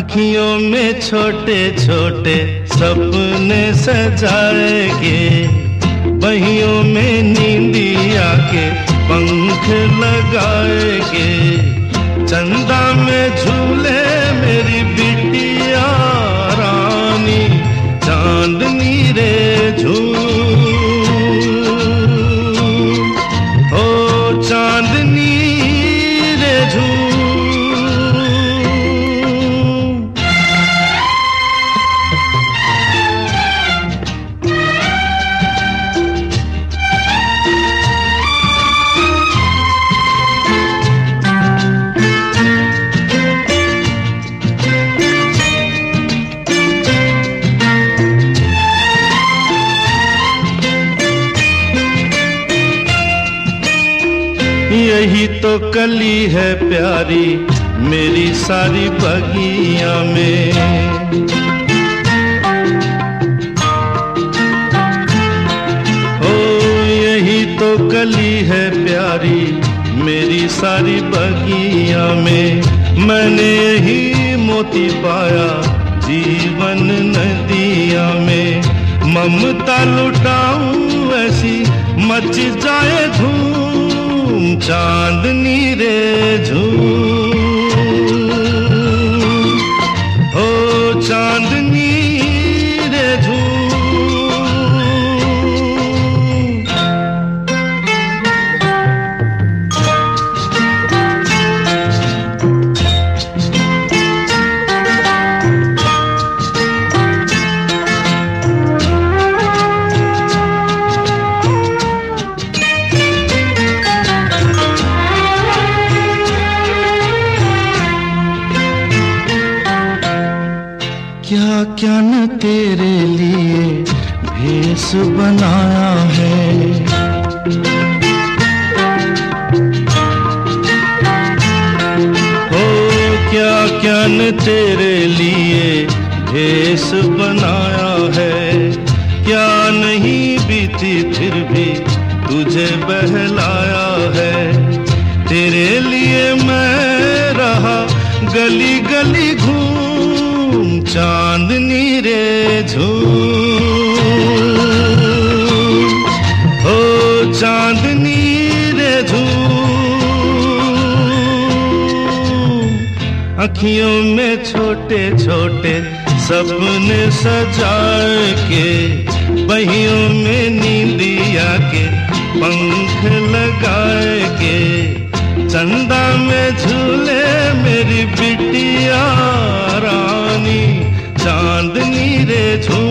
अखियों में छोटे छोटे सपने सजाएँगे। बहियों में नींदिया के पंख लगाएँगे। चंदा में यही तो कली है प्यारी, मेरी सारी बगिया में। ओ, यही तो कली है प्यारी, मेरी सारी बगिया में। मैंने यही मोती पाया जीवन नदिया में। ममता लुटाऊं ऐसी मच जाए धूम। चांदनी रे झूम क्या न तेरे लिए भेस बनाया है। हो क्या क्या न तेरे लिए भेस बनाया है? क्या नहीं बीती फिर भी तुझे बहलाया है? तेरे लिए मैं रहा गली गली घूम चांदनी रे झूम हो चांदनी रे झूम अखियों में छोटे छोटे सपने सजा के, बहियों में नींदिया के पंख लगाए के, चंदा में झूले मेरी बिटिया चांदनी रे झूम